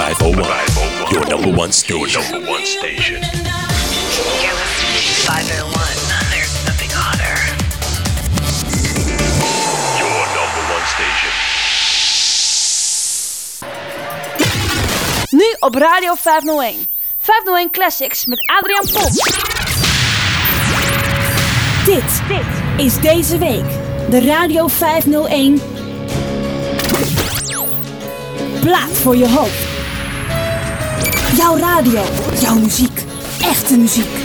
501, your number one station. Your number one station. You're listening to 501. There's nothing hotter. Your number one station. Nu op Radio 501. 501 Classics met Adriaan Pop. Dit, is deze week de Radio 501 Plaat voor je hoop. Jouw radio, jouw muziek, echte muziek.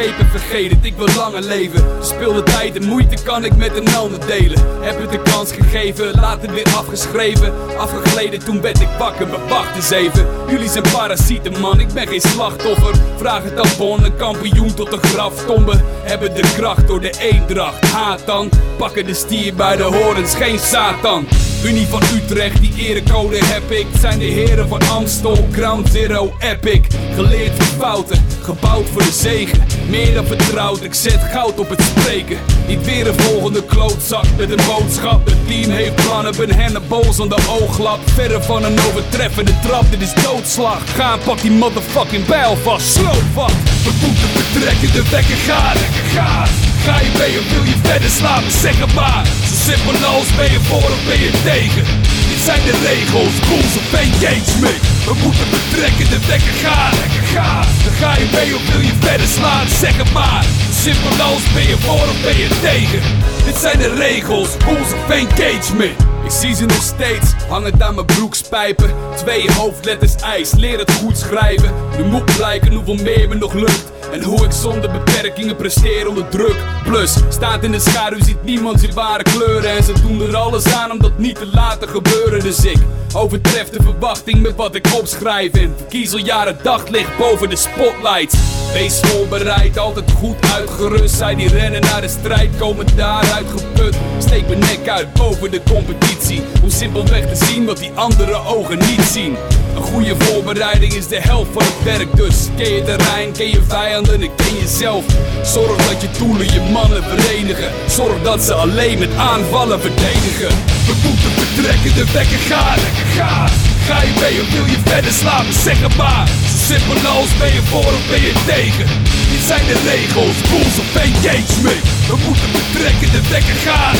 escape. Schepen vergeten, ik wil langer leven. Speelde tijd en moeite kan ik met een ander delen. Heb het de kans gegeven, later weer afgeschreven. Afgegleden, toen werd ik wakker, maar wacht eens even. Jullie zijn parasieten man, ik ben geen slachtoffer. Vraag het aan kampioen tot de graftombe. Hebben de kracht door de eendracht, haat dan. Pakken de stier bij de horens, geen Satan. Unie van Utrecht, die erecode heb ik. Het zijn de heren van Amstel, Ground Zero, Epic. Geleerd van fouten, gebouwd voor de zegen. Dan vertrouwd, ik zet goud op het spreken. Niet weer een volgende klootzak met een boodschap. Het team heeft plannen, ben boos aan de ooglap. Verre van een overtreffende trap, dit is doodslag. Ga en pak die motherfucking bijl vast, slow vast. We moeten vertrekken, de wekker gaat, gaat. Ga je mee of wil je verder slapen, zeg het maar. Zo simpel als ben je voor of ben je tegen. Dit zijn de regels, rules of engagement. We moeten vertrekken, de wekker lekker gaat. Dan ga je mee of wil je verder slaan, zeg het maar. Simpel als ben je voor of ben je tegen. Dit zijn de regels, rules of engagement. Ik zie ze nog steeds, hangend aan mijn broekspijpen. Twee hoofdletters ijs, leer het goed schrijven. Nu moet blijken hoeveel meer me nog lukt. En hoe ik zonder beperkingen presteer onder druk. Plus, staat in de schaduw, ziet niemand zijn ware kleuren. En ze doen er alles aan om dat niet te laten gebeuren. Dus ik overtref de verwachting met wat ik opschrijf. En verkies al jaren daglicht boven de spotlights. Wees voorbereid, altijd goed uitgerust. Zij die rennen naar de strijd, komen daaruit geput. Steek mijn nek uit boven de competitie. Om simpelweg te zien wat die andere ogen niet zien. Een goede voorbereiding is de helft van het werk. Dus ken je terrein, ken je vijanden en ken jezelf. Zorg dat je doelen je mannen verenigen. Zorg dat ze alleen met aanvallen verdedigen. We moeten vertrekken, de wekker gaat, lekker gaat. Ga je mee of wil je verder slapen, zeg het maar. Zo simpel als ben je voor of ben je tegen. Dit zijn de regels, rules of engagement. We moeten vertrekken, de wekker gaat.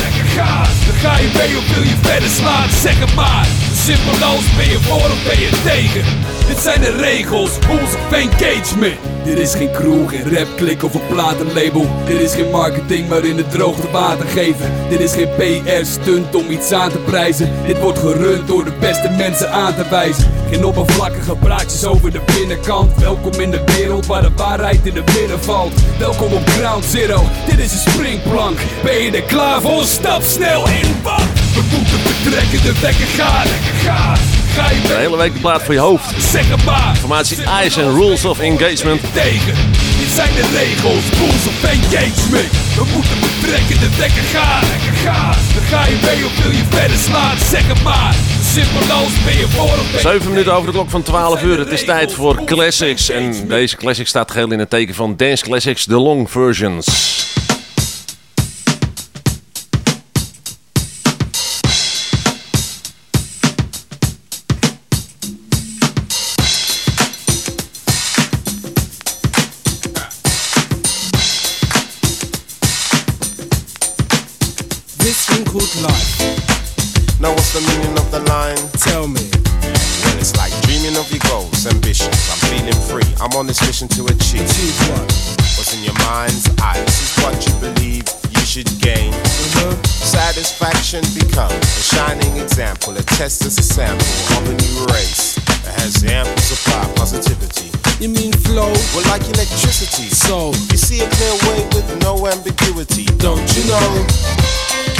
Dan ga je mee of wil je verder slaan, zeg het maar. Ben je voor of ben je tegen. Dit zijn de regels, rules of engagement. Dit is geen crew, geen rapklik of een platenlabel. Dit is geen marketing, maar in het droogte water geven. Dit is geen PR-stunt om iets aan te prijzen. Dit wordt gerund door de beste mensen aan te wijzen. Geen oppervlakkige praatjes over de binnenkant. Welkom in de wereld waar de waarheid in de midden valt. Welkom op Ground Zero, dit is een springplank. Ben je er klaar voor? Stap snel in, moeten vertrekken, de wekker gaat, lekker gaat. Ga je De hele week de plaat voor je hoofd. Zeg het maar. Formatie Ice en Rules of Engagement. Tegen. Dit zijn de regels, rules of engagement. We moeten vertrekken, de wekker gaat, gaat. Dan ga je mee of wil je verder slaan, zeg het maar. Simpel als ben je voor of ben je 7 minuten over de klok van 12 uur. Het is tijd voor Classics. En deze Classic staat geheel in het teken van Dance Classics, de long versions. What's the meaning of the line? Tell me. Well, it's like dreaming of your goals, ambitions. I'm feeling free. I'm on this mission to achieve. Achieve what? What's in your mind's eye? This is what you believe you should gain. Uh-huh. Satisfaction becomes a shining example. A test as a sample of a new race that has ample supply positivity. You mean flow? Well, like electricity. So, You see a clear way with no ambiguity. don't you know?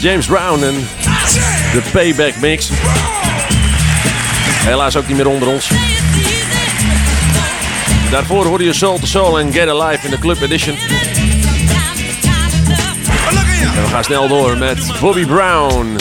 James Brown en de Payback Mix. Helaas ook niet meer onder ons. Daarvoor hoorde je Soul to Soul en Get Alive in de Club Edition. En we gaan snel door met Bobby Brown.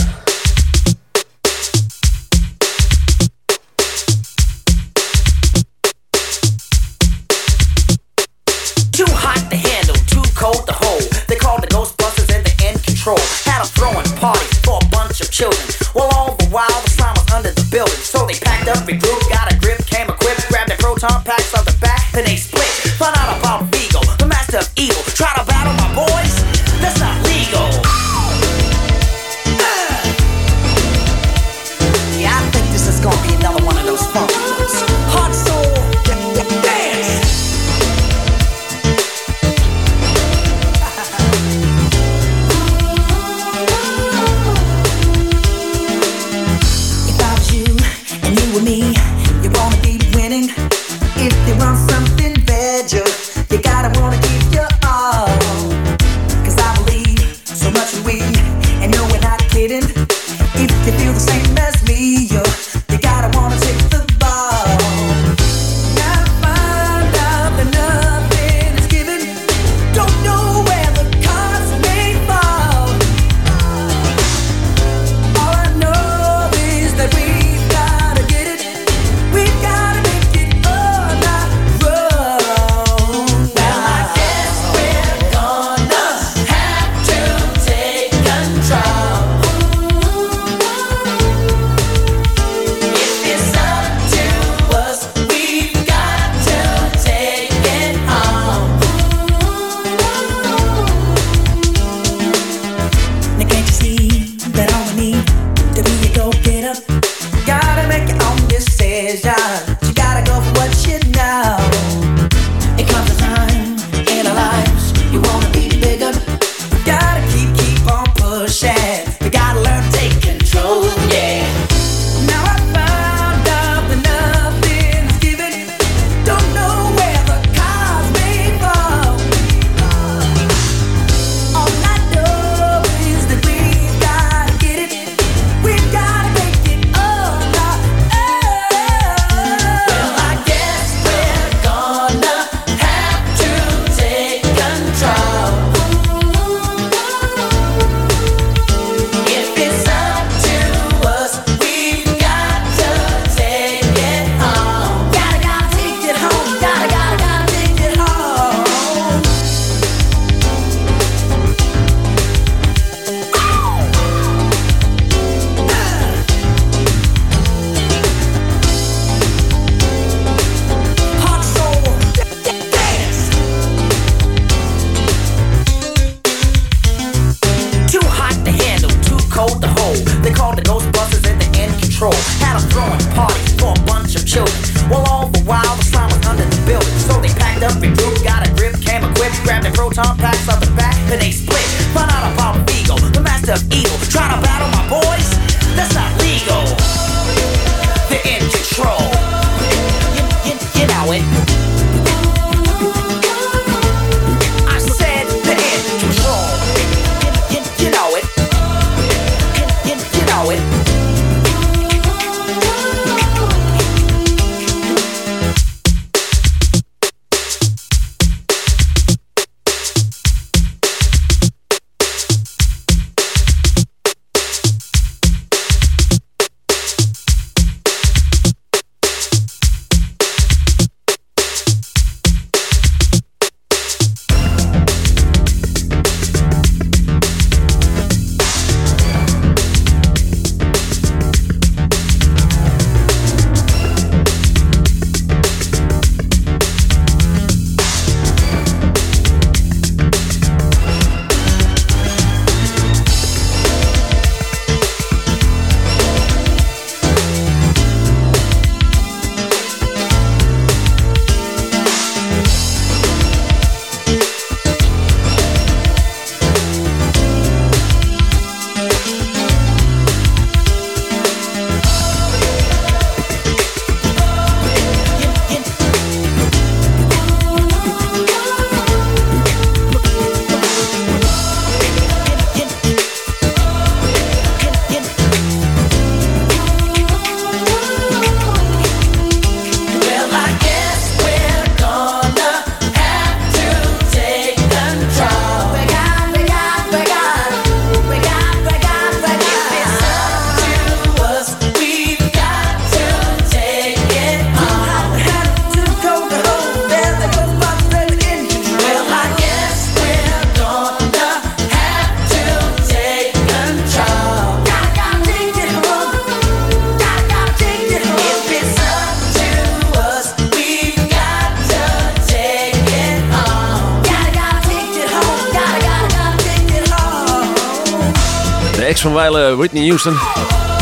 Ex van wijlen Whitney Houston.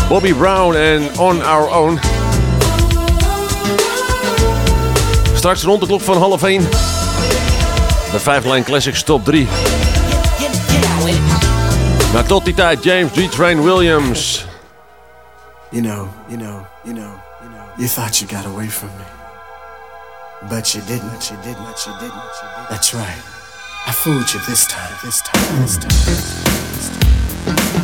Bobby Brown en On Our Own. Straks rond de klok van half 1. De 5 Line Classics top 3. Maar tot die tijd James D. Train Williams. You know, you know, you know, you know. You thought you got away from me. But you didn't, you didn't, you didn't. That's right. I fooled you this time, this time, this time.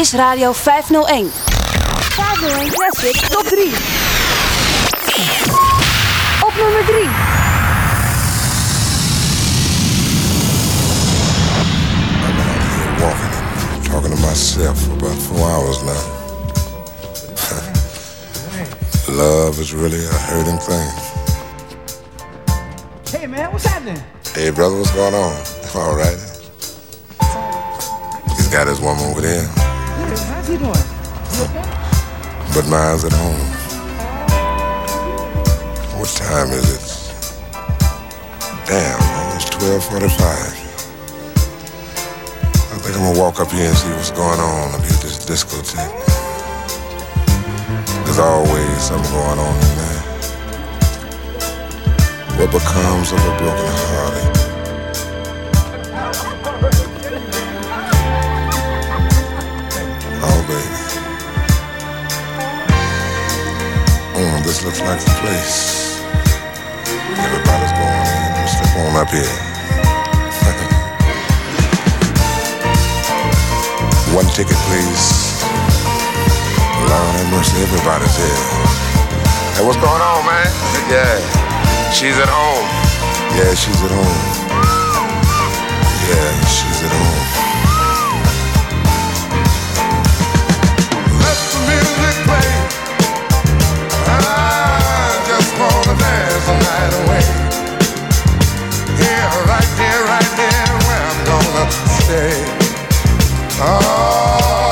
is Radio 501. 501 Classic Top 3. Op nummer 3. Talking to myself for about four hours now. Love is really a hurting thing. Hey man, what's happening? Hey brother, what's going on? All right. He's got his woman over there but mine's at home. What time is it? Damn, it's 12.45. I think I'm gonna walk up here and see what's going on up here at this discotheque. There's always something going on in there. What becomes of a broken hearted? looks like the place. Everybody's going in, we slip on up here. One ticket, please. Lord have mercy, everybody's here. Hey, what's going on, man? Yeah, she's at home. Yeah, she's at home. Yeah, she's at home. say, oh.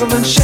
government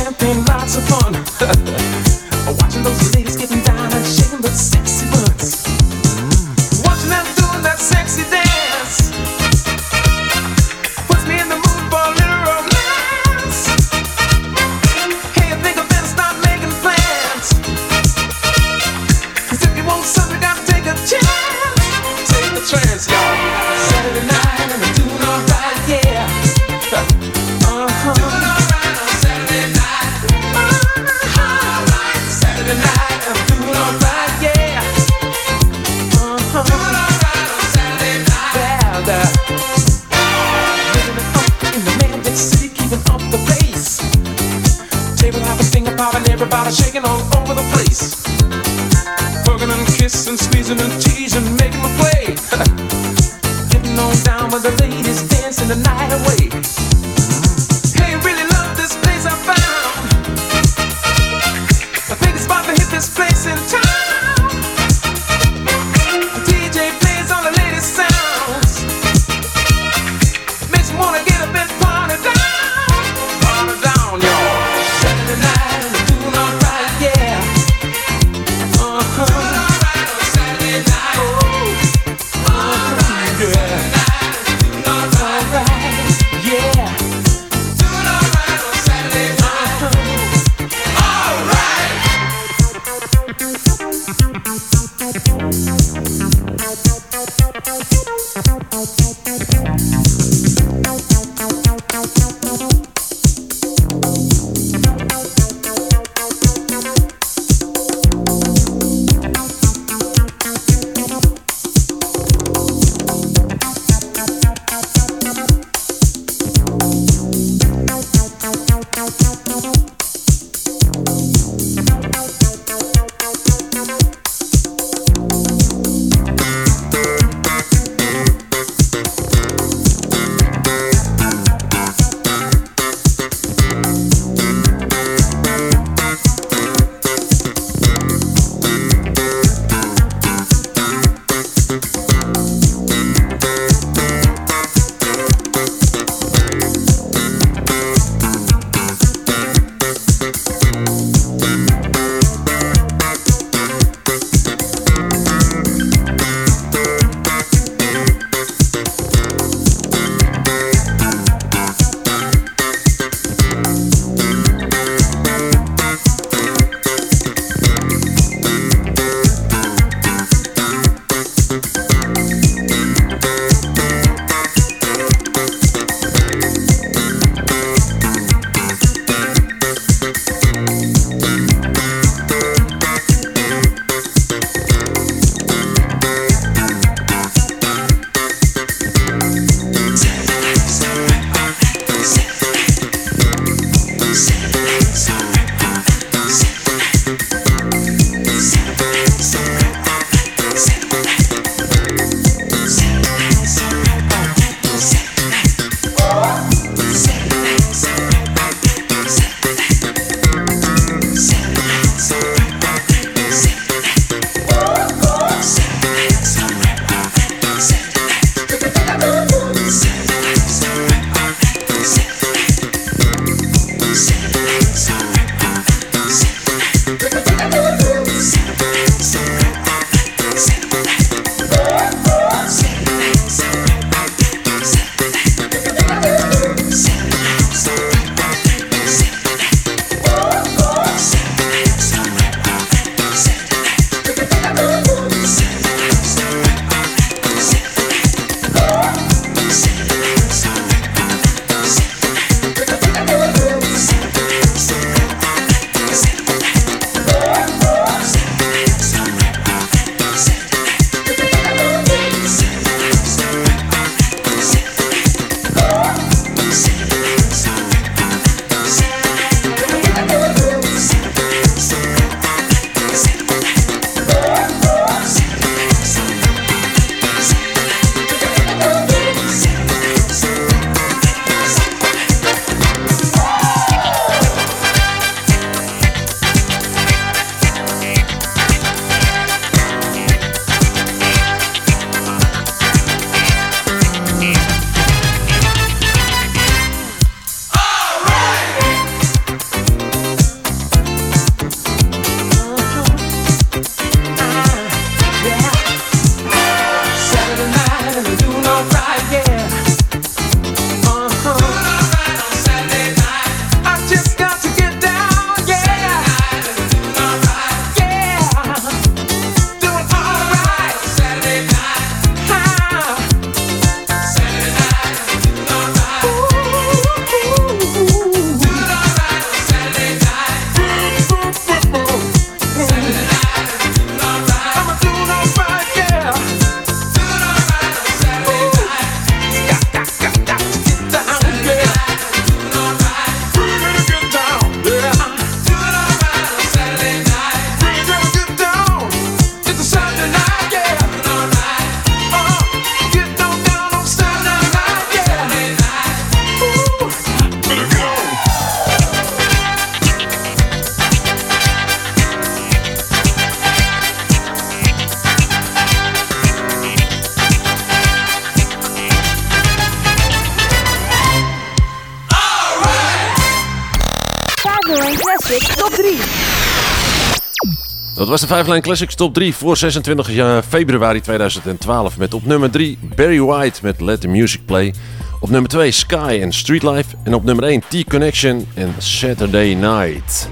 was de 5 Line Classics top 3 voor 26 ja- februari 2012. Met op nummer 3 Barry White met Let the Music Play. Op nummer 2 Sky en Street Life. En op nummer 1 T-Connection en Saturday Night.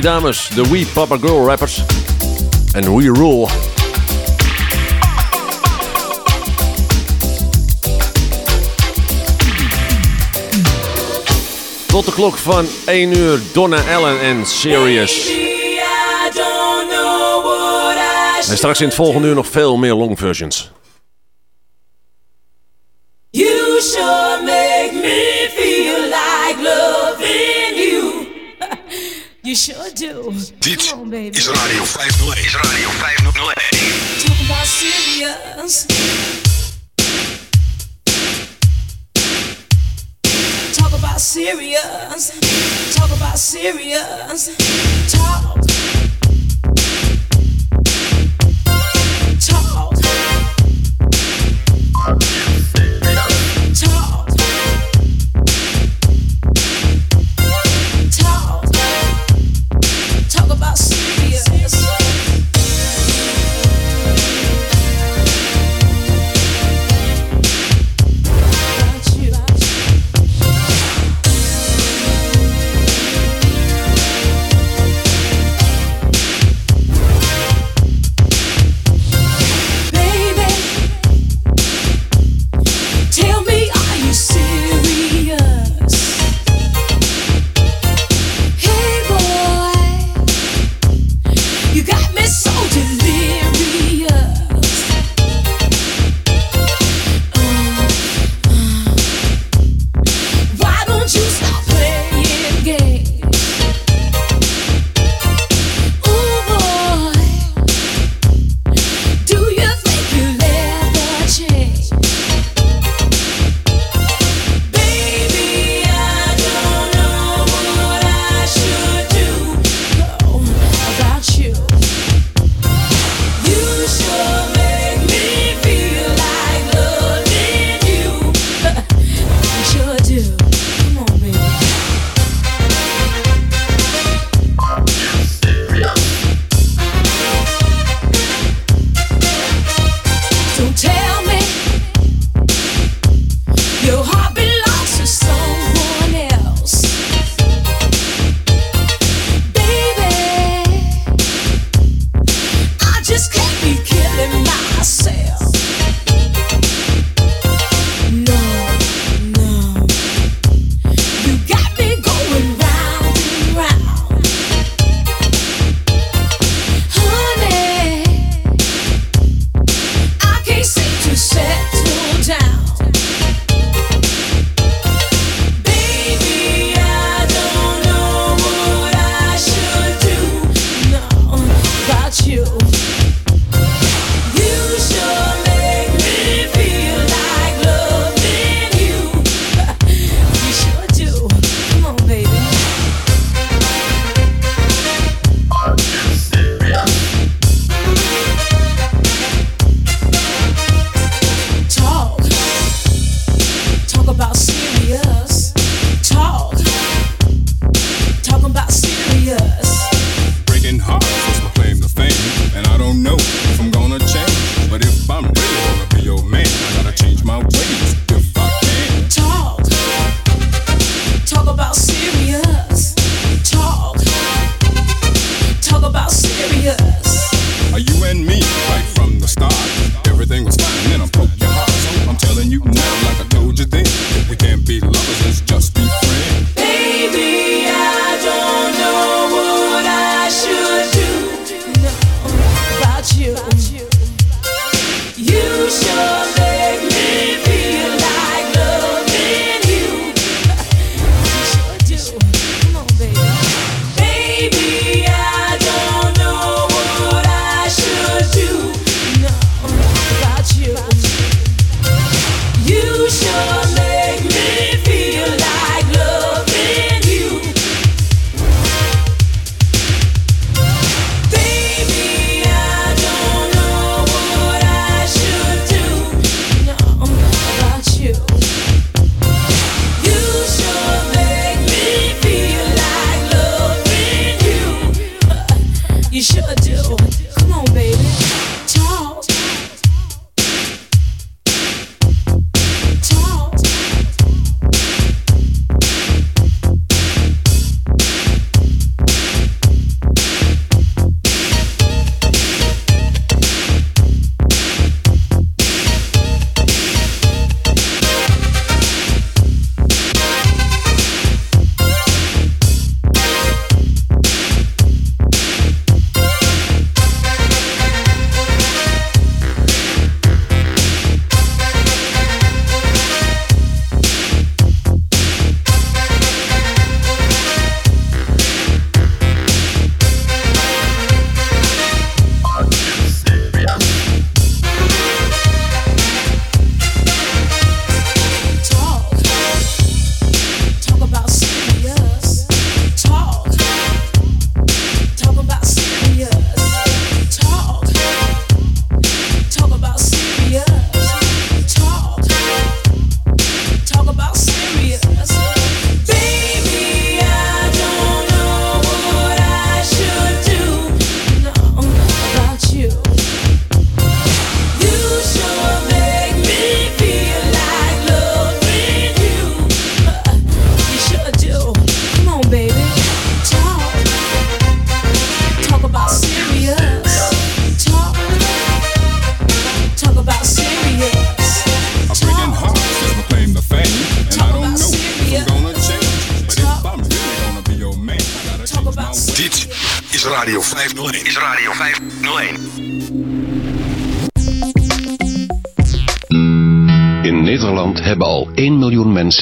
dames, de Wee Papa Girl rappers en We Rule. Tot de klok van 1 uur Donna Allen en Sirius. En straks in het volgende uur nog veel meer long versions.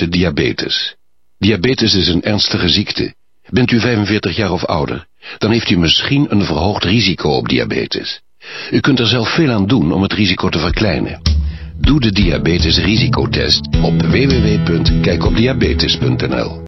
Diabetes. Diabetes is een ernstige ziekte. Bent u 45 jaar of ouder, dan heeft u misschien een verhoogd risico op diabetes. U kunt er zelf veel aan doen om het risico te verkleinen. Doe de diabetesrisicotest op www.kijkopdiabetes.nl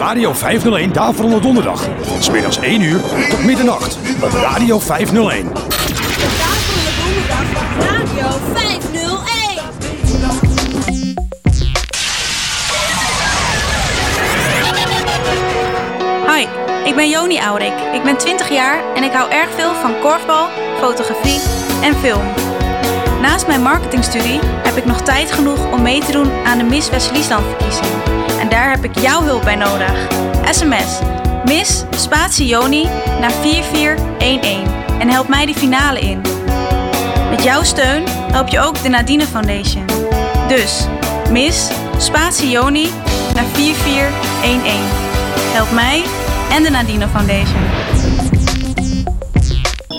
Radio 501 Daverende Donderdag. Van 's middags 1 uur tot middernacht op Radio 501. Radio 501. Hoi, ik ben Joni Aurik. Ik ben 20 jaar en ik hou erg veel van korfbal, fotografie en film. Naast mijn marketingstudie heb ik nog tijd genoeg om mee te doen aan de Miss West-Friesland verkiezing. Daar heb ik jouw hulp bij nodig. SMS Miss Spatie Joni naar 4411 en help mij die finale in. Met jouw steun help je ook de Nadine Foundation. Dus Miss Spatie Joni naar 4411. Help mij en de Nadine Foundation.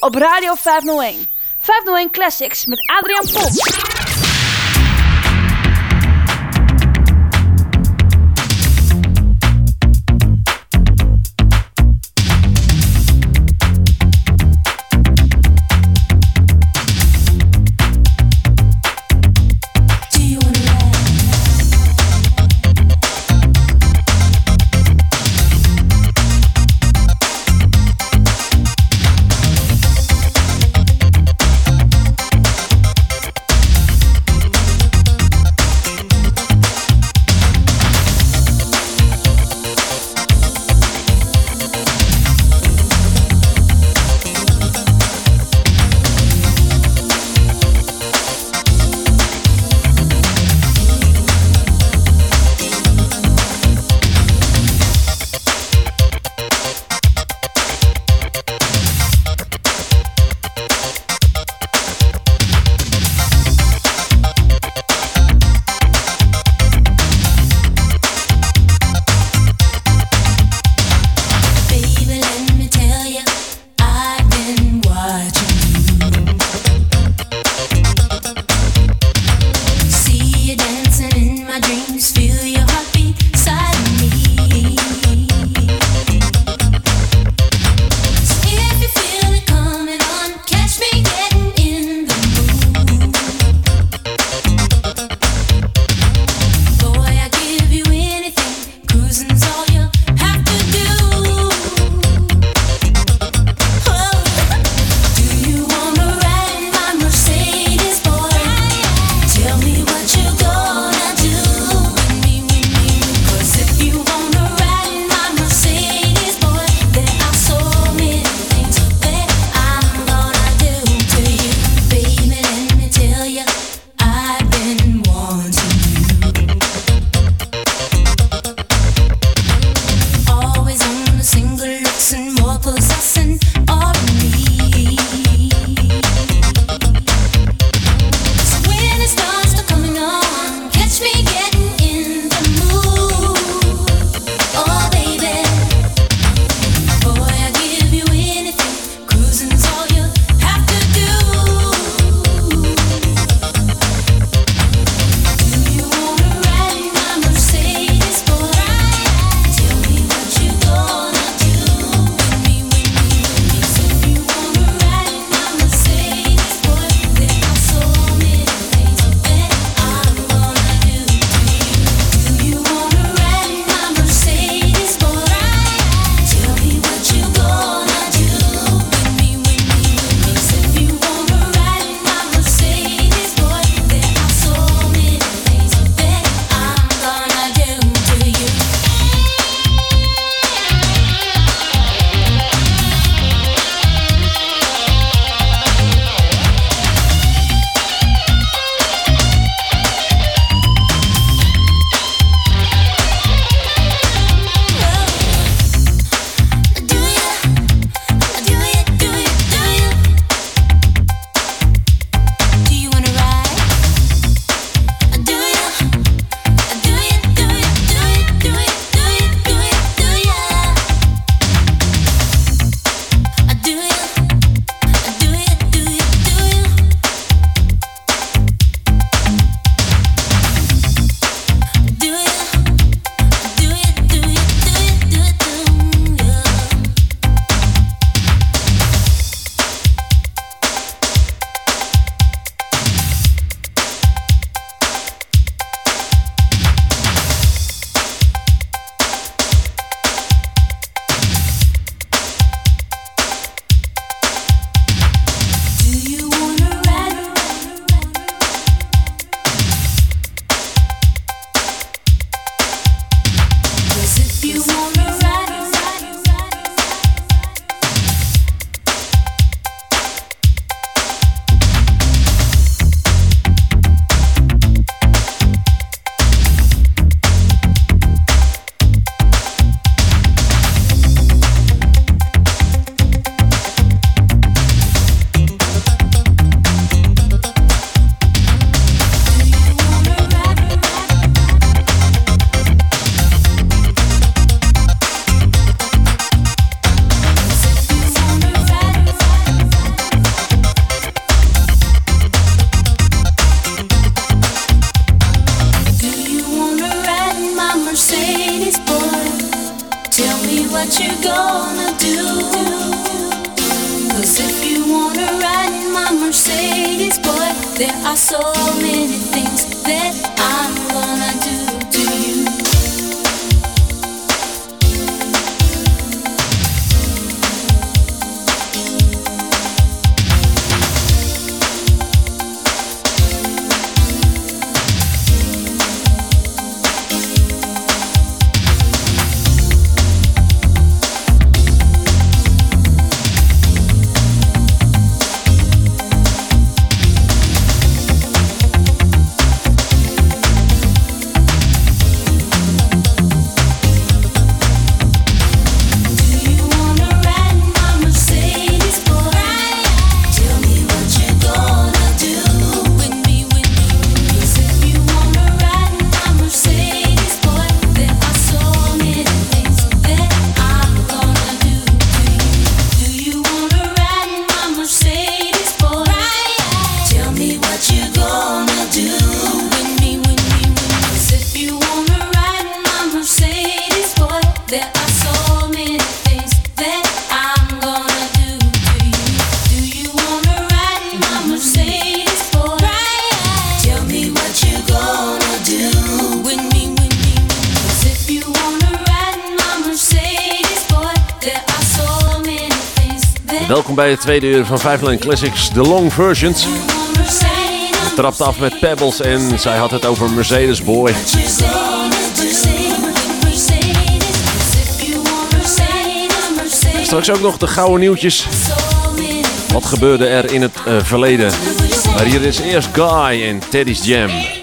Op Radio 501. 501 Classics met Adriaan Pot. tweede uur van Fiveland Classics, de long versions. Trapt af met Pebbles en zij had het over Mercedes Boy. Straks ook nog de gouden nieuwtjes. Wat gebeurde er in het eh, verleden? Maar hier is eerst Guy en Teddy's Jam.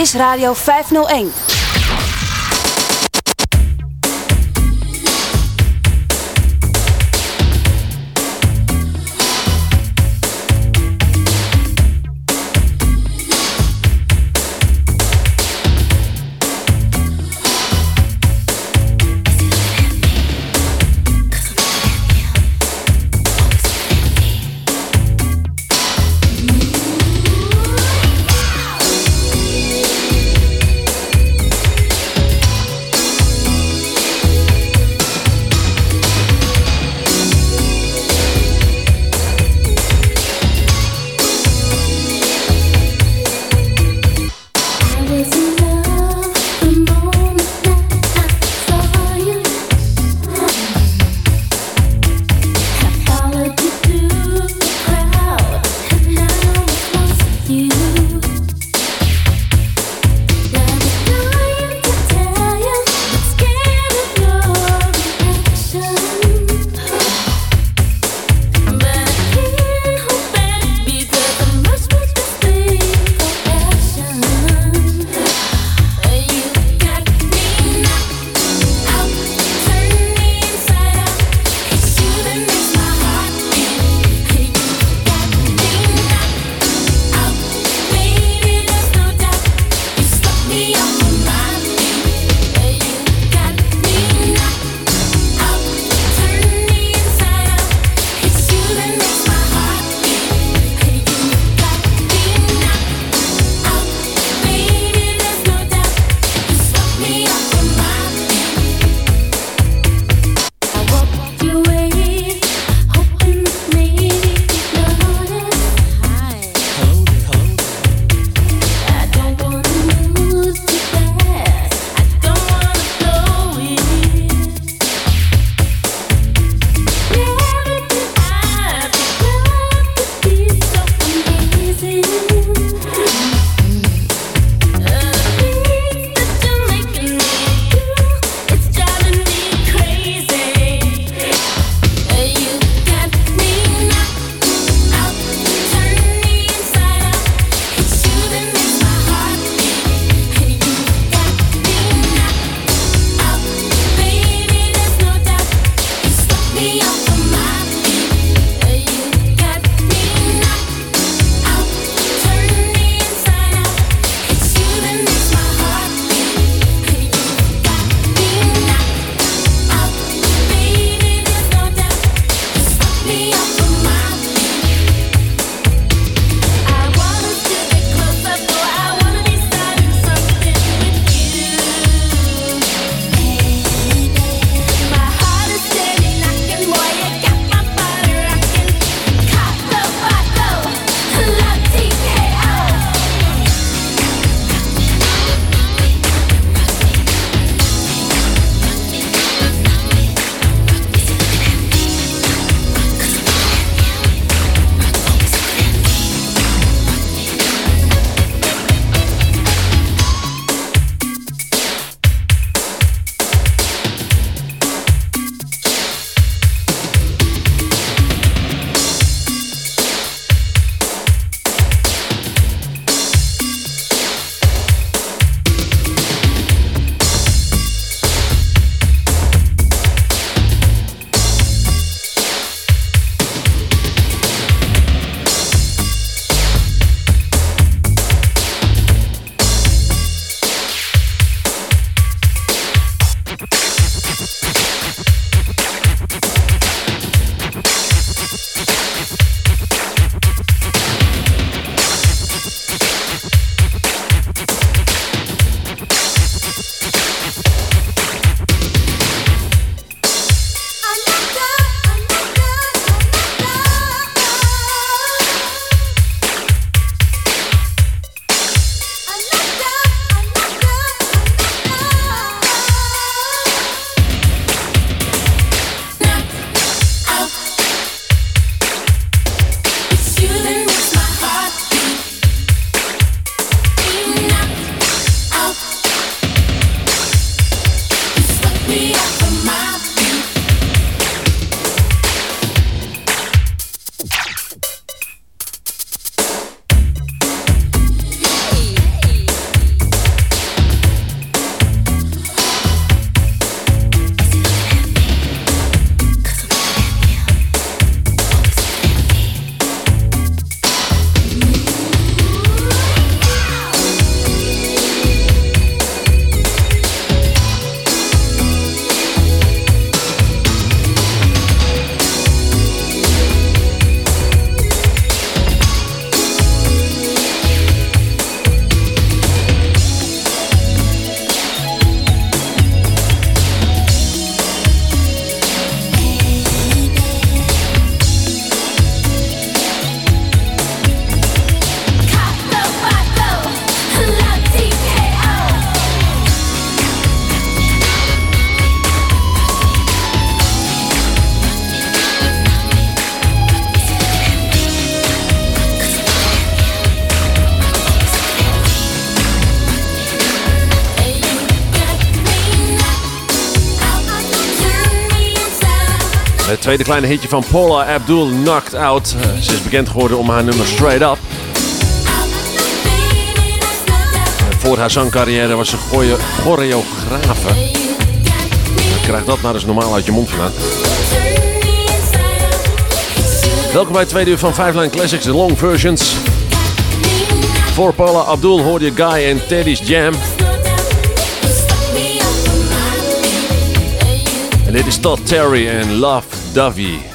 Is Radio 501. Tweede kleine hitje van Paula Abdul, Knocked Out. Eh, ze is bekend geworden om haar nummer Straight Up. Voor haar zangcarrière was ze choreo- choreografe. Krijg dat nou eens normaal uit je mond vandaan. Welkom bij het tweede uur van Five Line Classics, de long versions. Voor Paula Abdul hoorde je Guy en Teddy's Jam. En dit is Todd Terry en Love Dovey.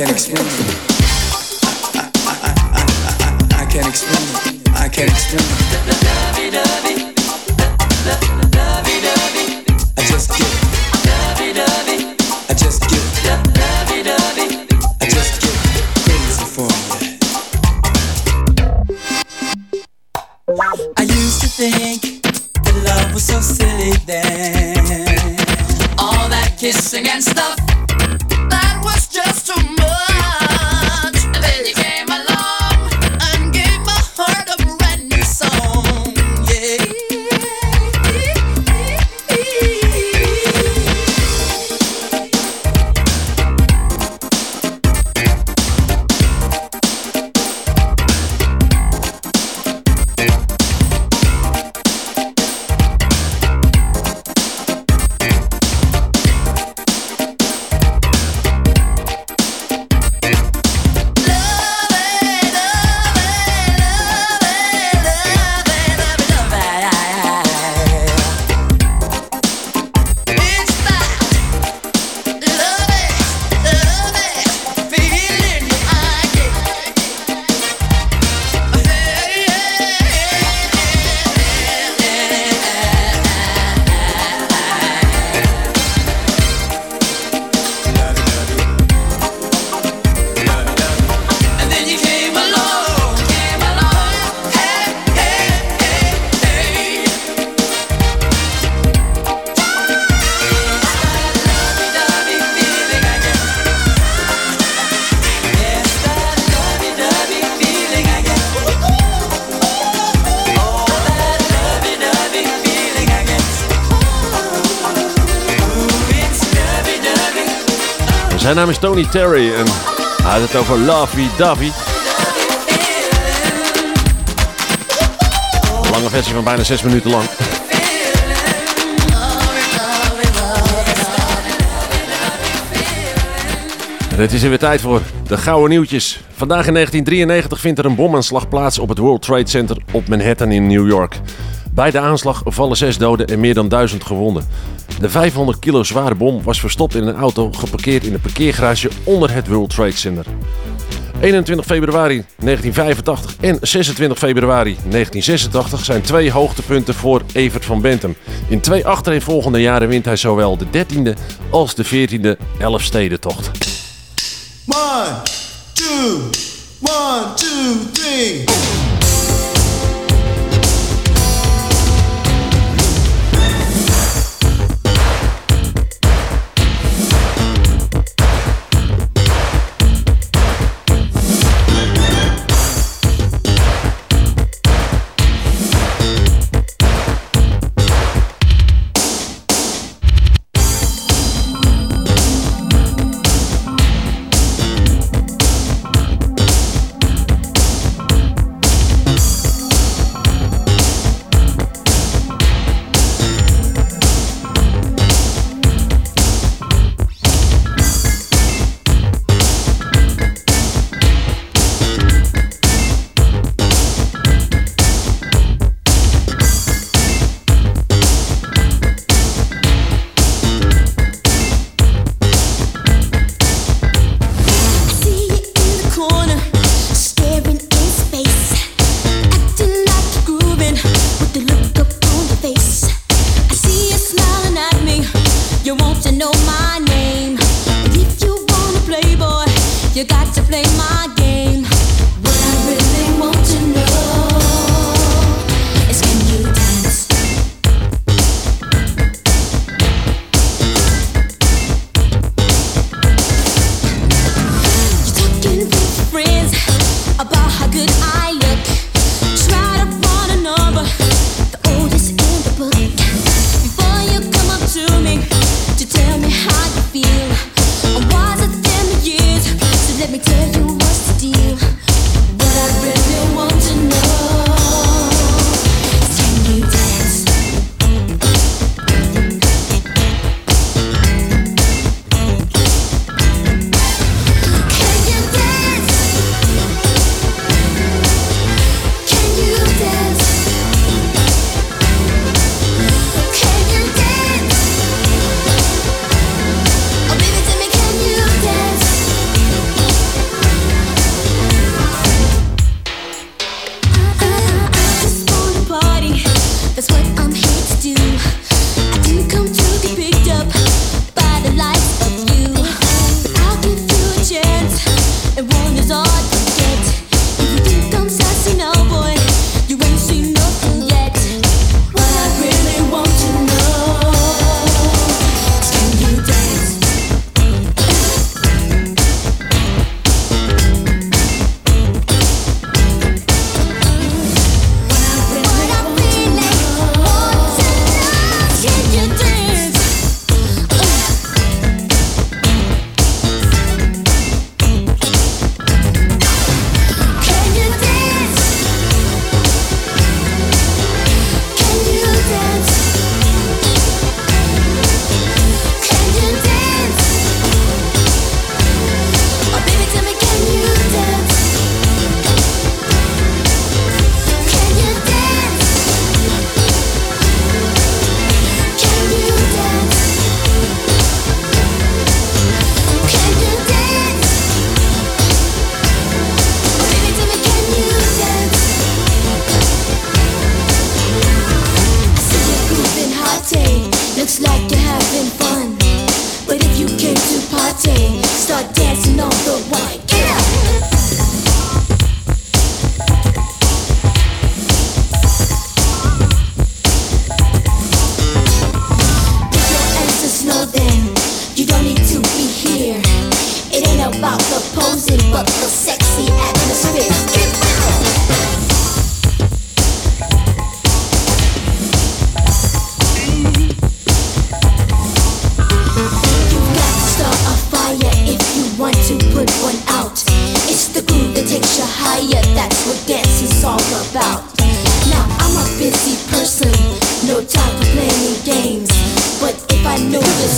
Can't explain Tony Terry en hij had het over Lovey Dovey. Lange versie van bijna 6 minuten lang. Het is er weer tijd voor de gouden nieuwtjes. Vandaag in 1993 vindt er een bomaanslag plaats op het World Trade Center op Manhattan in New York. Bij de aanslag vallen zes doden en meer dan duizend gewonden. De 500 kilo zware bom was verstopt in een auto geparkeerd in een parkeergarage onder het World Trade Center. 21 februari 1985 en 26 februari 1986 zijn twee hoogtepunten voor Evert van Bentum. In twee achtereenvolgende jaren wint hij zowel de 13e als de 14e Elfstedentocht. 1, 2, 1, 2, 3.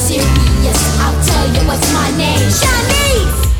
Serious, I'll tell you what's my name. Shanice!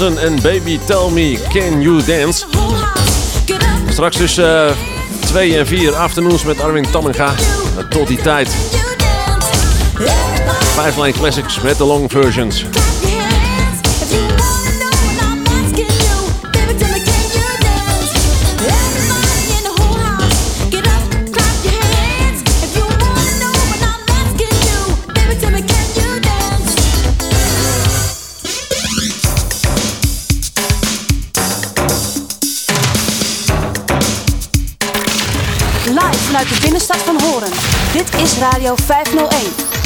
En Baby Tell Me Can You Dance. Straks tussen 2 en 4 afternoons met Armin Tamminga. En Tot die tijd. 5 Line Classics met de long versions. Is Radio 501.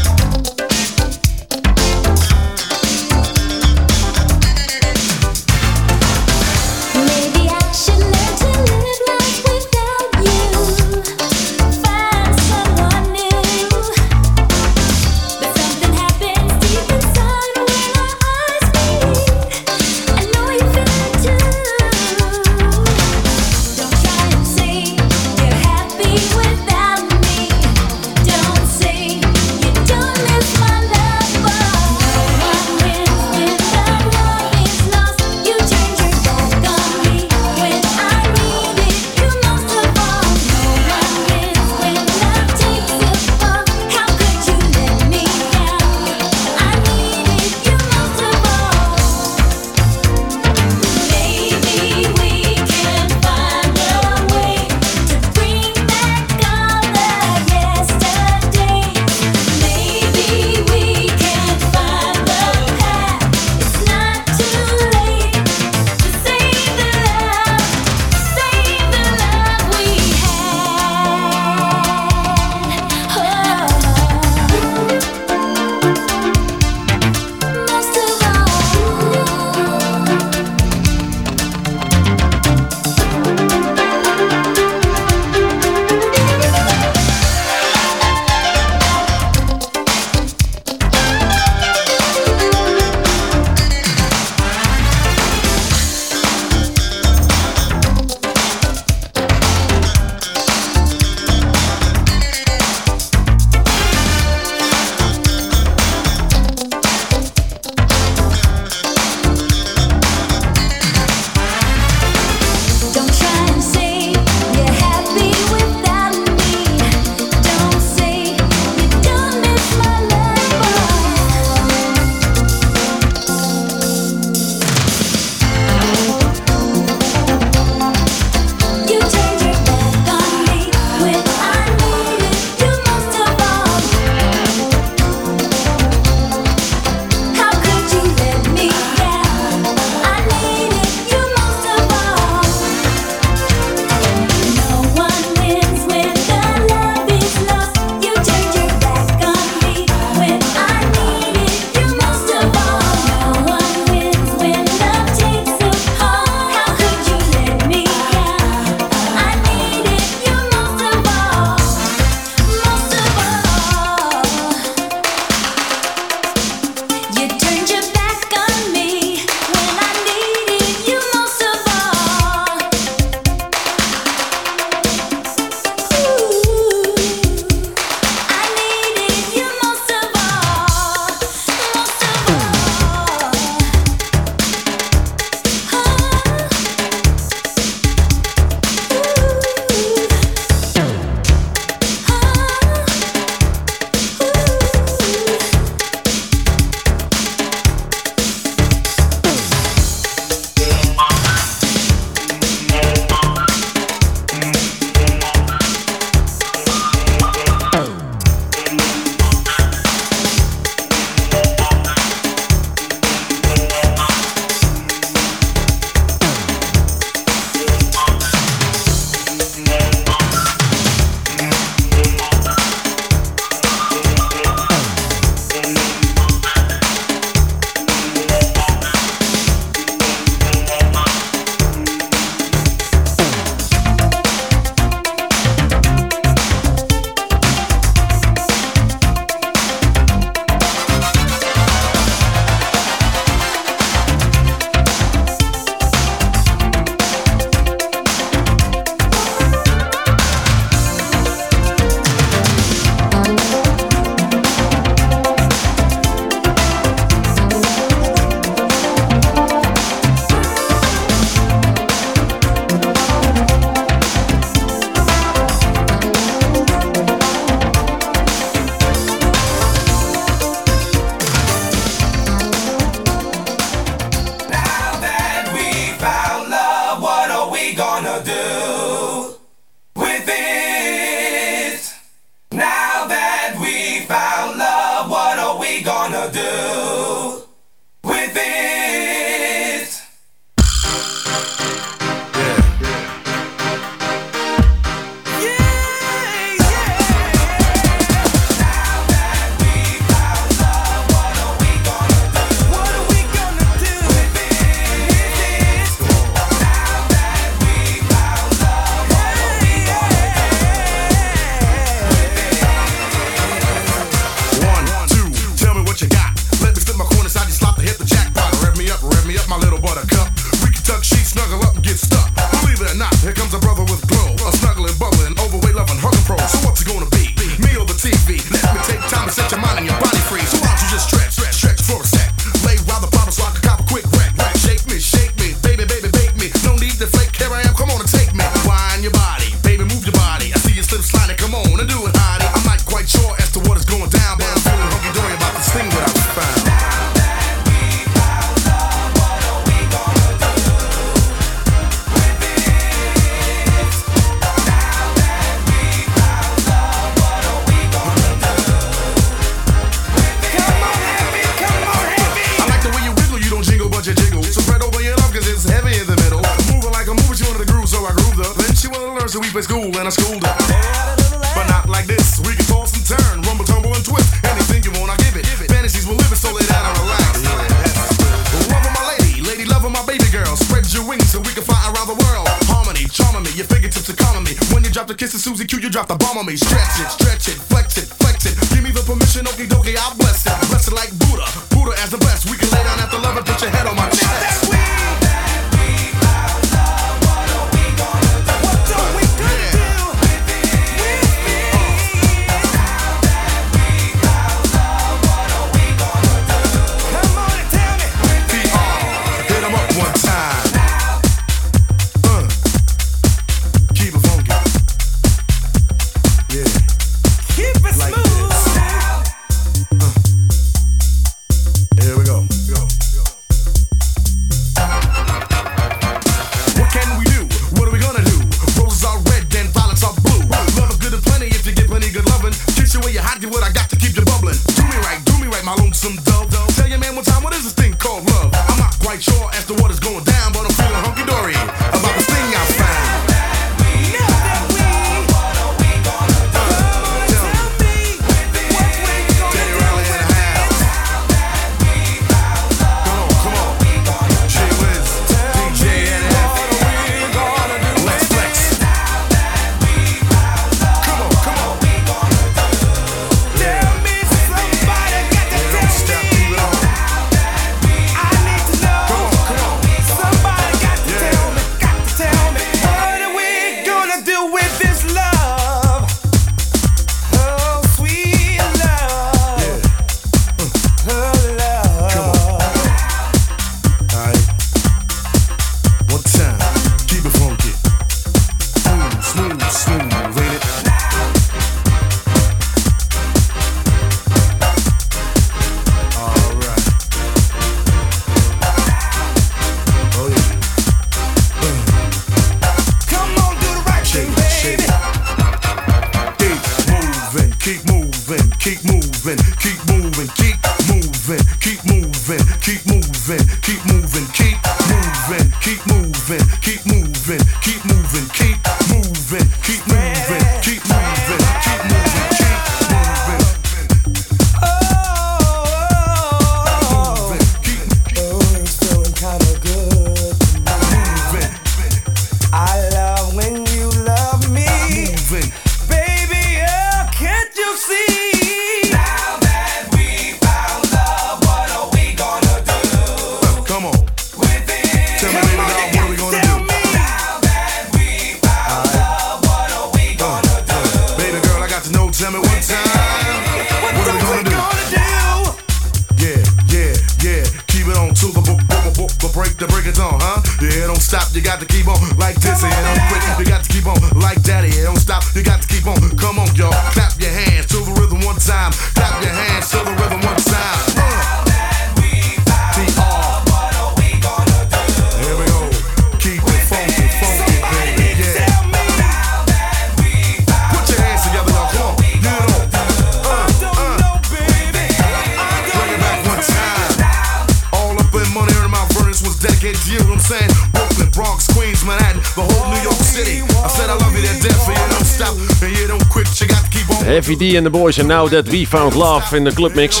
and the Boys en Now That We Found Love in de clubmix.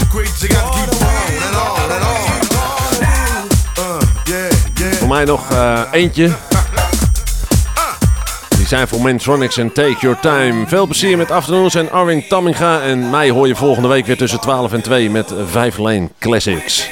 Voor mij nog eh, eentje. Die zijn voor Mantronics en Take Your Time. Veel plezier met Afternoons en Arwin Tamminga. En mij hoor je volgende week weer tussen 12 en 2 met 5 Lane Classics.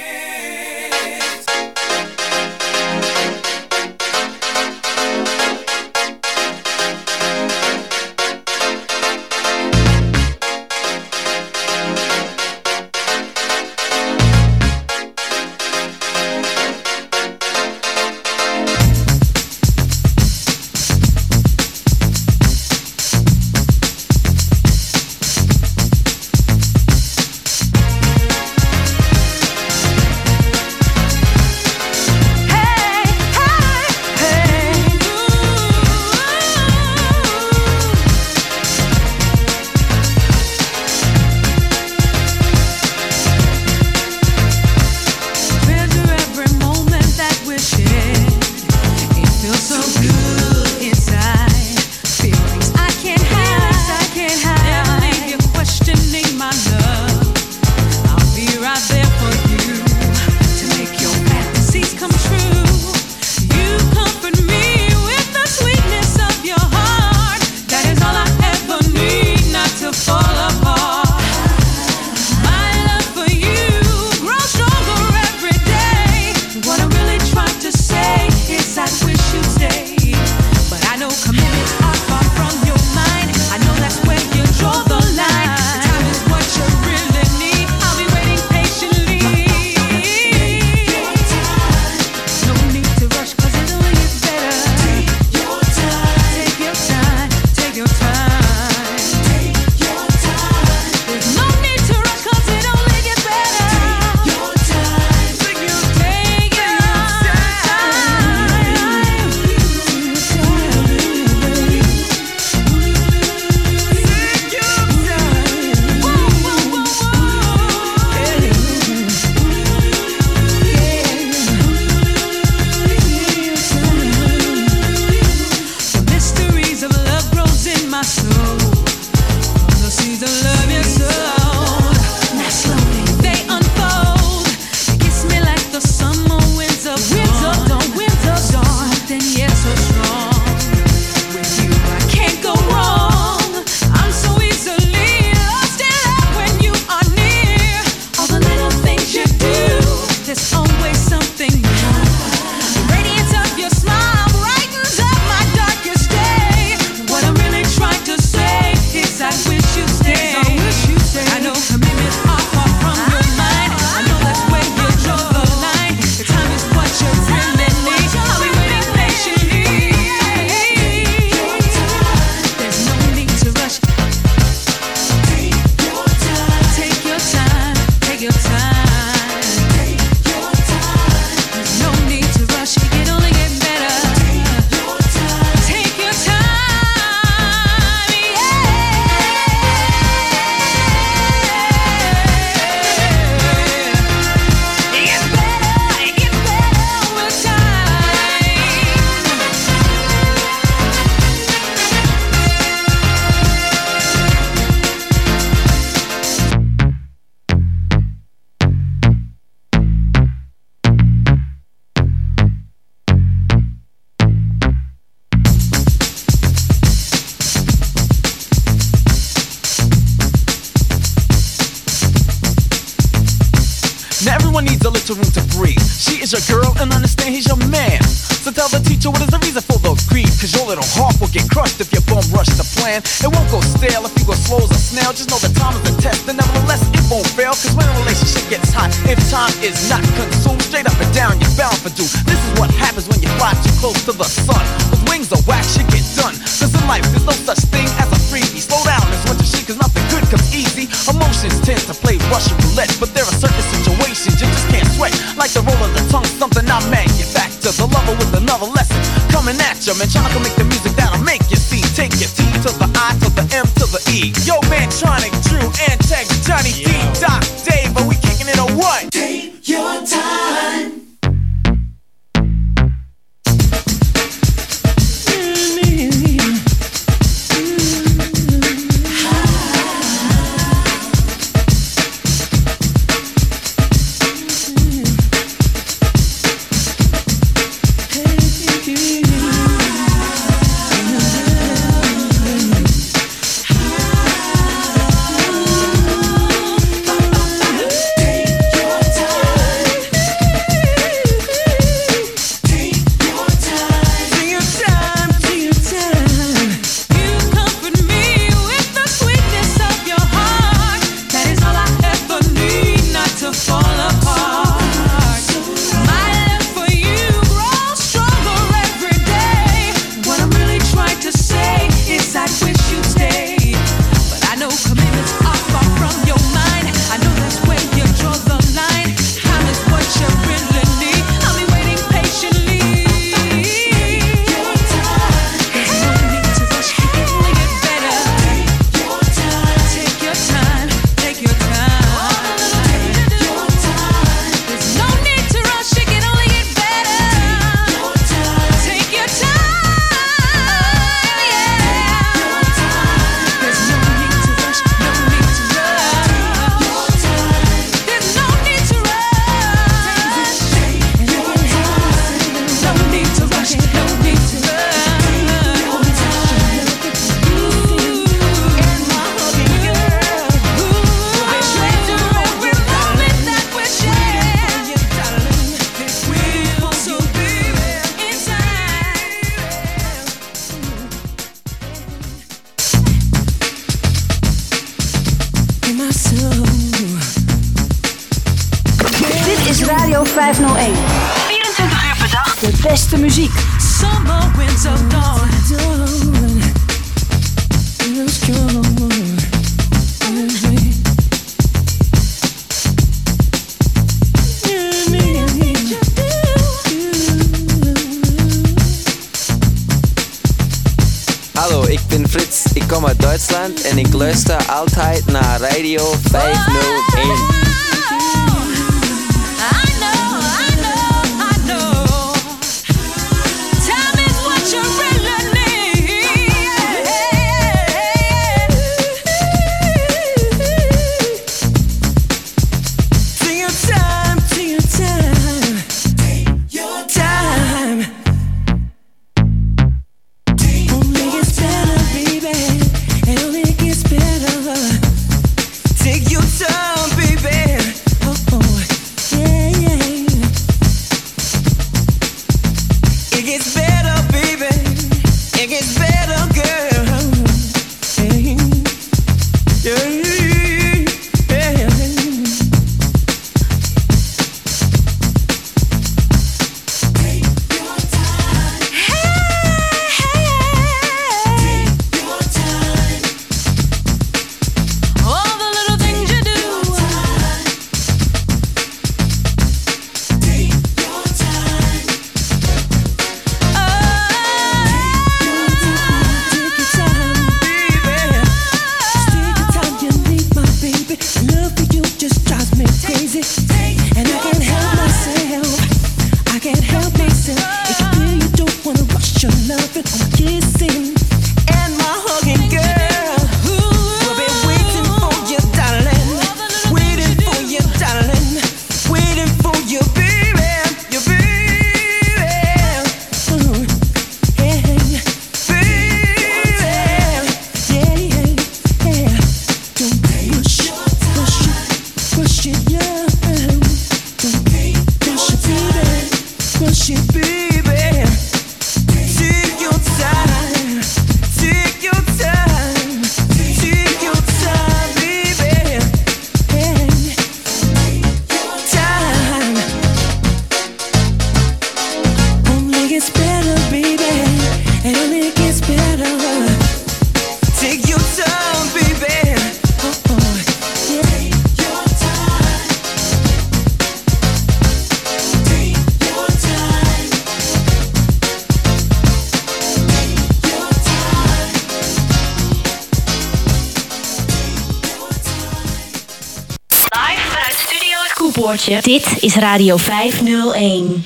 Dit is Radio 501.